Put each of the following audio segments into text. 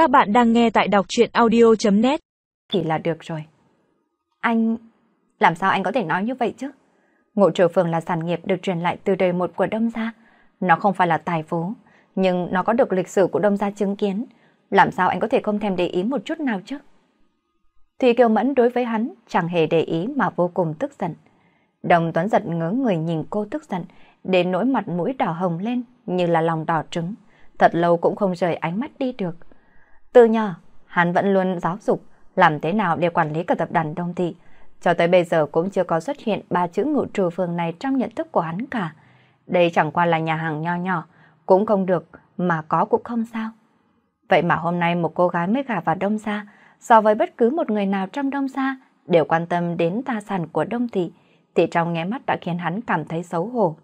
Các bạn đang nghe tại đọc chuyện audio.net Thì là được rồi. Anh... Làm sao anh có thể nói như vậy chứ? Ngộ trừ phường là sản nghiệp được truyền lại từ đời một của Đông Gia. Nó không phải là tài phú, nhưng nó có được lịch sử của Đông Gia chứng kiến. Làm sao anh có thể không thèm để ý một chút nào chứ? Thùy Kiều Mẫn đối với hắn chẳng hề để ý mà vô cùng tức giận. Đồng Tuấn giật ngớ người nhìn cô tức giận, đến nỗi mặt mũi đỏ hồng lên như là lòng đỏ trứng. Thật lâu cũng không rời ánh mắt đi được. Từ nhỏ, hắn vẫn luôn giáo dục làm thế nào để quản lý cả tập đoàn Đông Thị. Cho tới bây giờ cũng chưa có xuất hiện ba chữ ngụ trù phường này trong nhận thức của hắn cả. Đây chẳng qua là nhà hàng nho nhỏ, cũng không được, mà có cũng không sao. Vậy mà hôm nay một cô gái mới gả vào Đông Gia, so với bất cứ một người nào trong Đông Gia đều quan tâm đến tài sản của Đông Thị, thì trong nghe mắt đã khiến hắn cảm thấy xấu hổ.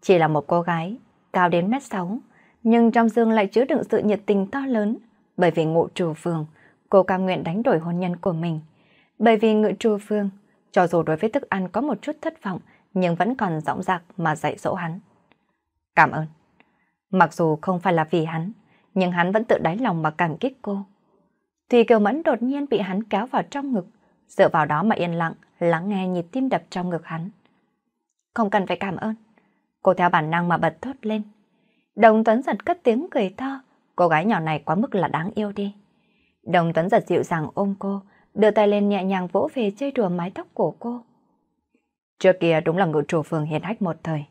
Chỉ là một cô gái, cao đến mét sáu, nhưng trong dương lại chứa đựng sự nhiệt tình to lớn, bởi vì ngụ trù phương, cô cam nguyện đánh đổi hôn nhân của mình. Bởi vì ngự trù phương, cho dù đối với thức ăn có một chút thất vọng, nhưng vẫn còn rõng rạc mà dạy dỗ hắn. Cảm ơn. Mặc dù không phải là vì hắn, nhưng hắn vẫn tự đáy lòng mà cảm kích cô. Thùy Kiều Mẫn đột nhiên bị hắn kéo vào trong ngực, dựa vào đó mà yên lặng, lắng nghe nhịp tim đập trong ngực hắn. Không cần phải cảm ơn. Cô theo bản năng mà bật thốt lên. Đồng Tuấn giật cất tiếng cười to, cô gái nhỏ này quá mức là đáng yêu đi. Đồng Tuấn giật dịu dàng ôm cô, đưa tay lên nhẹ nhàng vỗ về chơi đùa mái tóc của cô. Trước kia đúng là ngự chủ phường hiền hách một thời,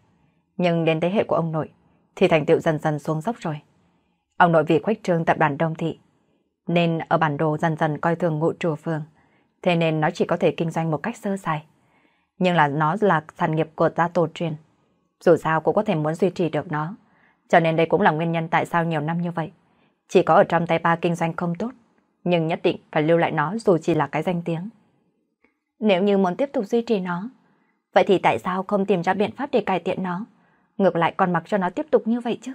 nhưng đến thế hệ của ông nội thì thành tựu dần dần xuống dốc rồi. Ông nội vì khuếch trương tập đoàn Đông Thị, nên ở bản đồ dần dần coi thường ngụ chủ phường, thế nên nó chỉ có thể kinh doanh một cách sơ sài. Nhưng là nó là sản nghiệp của gia tổ truyền, dù sao cũng có thể muốn duy trì được nó. Cho nên đây cũng là nguyên nhân tại sao nhiều năm như vậy. Chỉ có ở trong tay ba kinh doanh không tốt, nhưng nhất định phải lưu lại nó dù chỉ là cái danh tiếng. Nếu như muốn tiếp tục duy trì nó, vậy thì tại sao không tìm ra biện pháp để cải thiện nó? Ngược lại còn mặc cho nó tiếp tục như vậy chứ?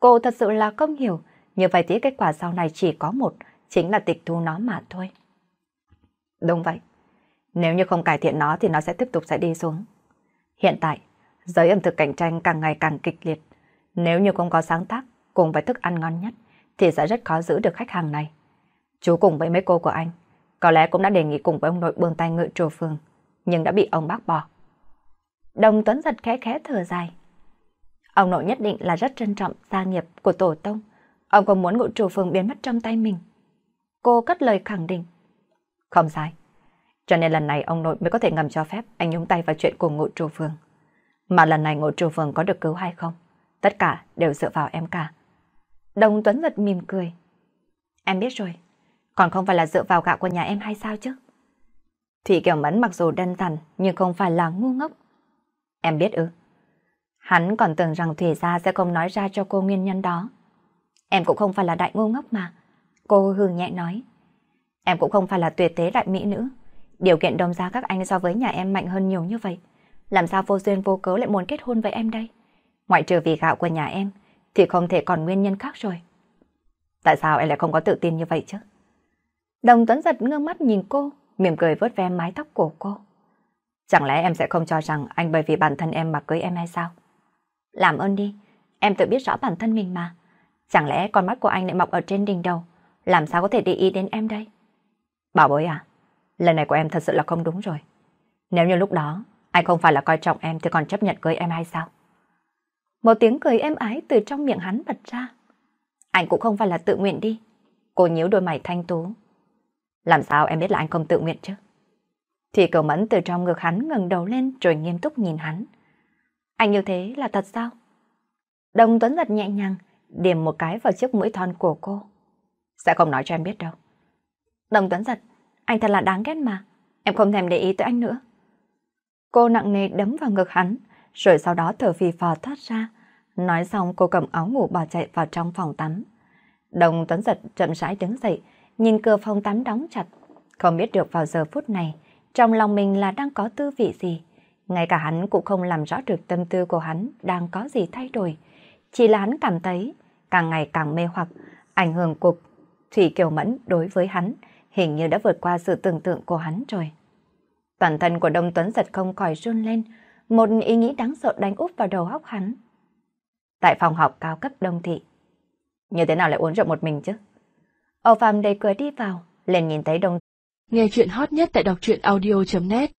Cô thật sự là không hiểu, như vậy thì kết quả sau này chỉ có một, chính là tịch thu nó mà thôi. Đúng vậy. Nếu như không cải thiện nó thì nó sẽ tiếp tục sẽ đi xuống. Hiện tại, giới ẩm thực cạnh tranh càng ngày càng kịch liệt. Nếu như không có sáng tác, cùng với thức ăn ngon nhất, thì sẽ rất khó giữ được khách hàng này. Chú cùng với mấy cô của anh, có lẽ cũng đã đề nghị cùng với ông nội buông tay ngự trù phường, nhưng đã bị ông bác bỏ. Đồng Tuấn giật khẽ khẽ thở dài. Ông nội nhất định là rất trân trọng gia nghiệp của tổ tông. Ông không muốn ngự trù phường biến mất trong tay mình. Cô cất lời khẳng định. Không sai. Cho nên lần này ông nội mới có thể ngầm cho phép anh nhúng tay vào chuyện của ngụ trù phường. Mà lần này ngụ trù phường có được cứu hay không? Tất cả đều dựa vào em cả. Đồng Tuấn giật mỉm cười. Em biết rồi, còn không phải là dựa vào gạo của nhà em hay sao chứ? Thủy Kiều Mẫn mặc dù đơn giản nhưng không phải là ngu ngốc. Em biết ư? Hắn còn tưởng rằng Thủy Gia sẽ không nói ra cho cô nguyên nhân đó. Em cũng không phải là đại ngu ngốc mà. Cô hừ nhẹ nói. Em cũng không phải là tuyệt tế đại mỹ nữ. Điều kiện đồng giá các anh so với nhà em mạnh hơn nhiều như vậy. Làm sao vô duyên vô cớ lại muốn kết hôn với em đây? Ngoại trừ vì gạo của nhà em, thì không thể còn nguyên nhân khác rồi. Tại sao em lại không có tự tin như vậy chứ? Đồng Tuấn giật ngơ mắt nhìn cô, mỉm cười vớt ve mái tóc của cô. Chẳng lẽ em sẽ không cho rằng anh bởi vì bản thân em mà cưới em hay sao? Làm ơn đi, em tự biết rõ bản thân mình mà. Chẳng lẽ con mắt của anh lại mọc ở trên đỉnh đầu, làm sao có thể để ý đến em đây? Bảo bối à, lần này của em thật sự là không đúng rồi. Nếu như lúc đó anh không phải là coi trọng em thì còn chấp nhận cưới em hay sao? Một tiếng cười êm ái từ trong miệng hắn bật ra. Anh cũng không phải là tự nguyện đi. Cô nhíu đôi mày thanh tú. Làm sao em biết là anh không tự nguyện chứ? Thì cầu mẫn từ trong ngực hắn ngẩng đầu lên rồi nghiêm túc nhìn hắn. Anh như thế là thật sao? Đồng Tuấn giật nhẹ nhàng, điểm một cái vào chiếc mũi thon của cô. Sẽ không nói cho em biết đâu. Đồng Tuấn giật, anh thật là đáng ghét mà. Em không thèm để ý tới anh nữa. Cô nặng nề đấm vào ngực hắn, rồi sau đó thở phì phò thoát ra. Nói xong cô cầm áo ngủ bỏ chạy vào trong phòng tắm. Đồng Tuấn Giật chậm rãi đứng dậy, nhìn cửa phòng tắm đóng chặt. Không biết được vào giờ phút này, trong lòng mình là đang có tư vị gì. Ngay cả hắn cũng không làm rõ được tâm tư của hắn đang có gì thay đổi. Chỉ là hắn cảm thấy càng ngày càng mê hoặc, ảnh hưởng của Thủy Kiều Mẫn đối với hắn hình như đã vượt qua sự tưởng tượng của hắn rồi. Toàn thân của Đông Tuấn giật không khỏi run lên, một ý nghĩ đáng sợ đánh úp vào đầu óc hắn. Tại phòng học cao cấp Đông Thị, như thế nào lại uống rượu một mình chứ? Âu Phạm đẩy cửa đi vào, liền nhìn thấy đồng. Nghe chuyện hot nhất tại đọc truyện audio.net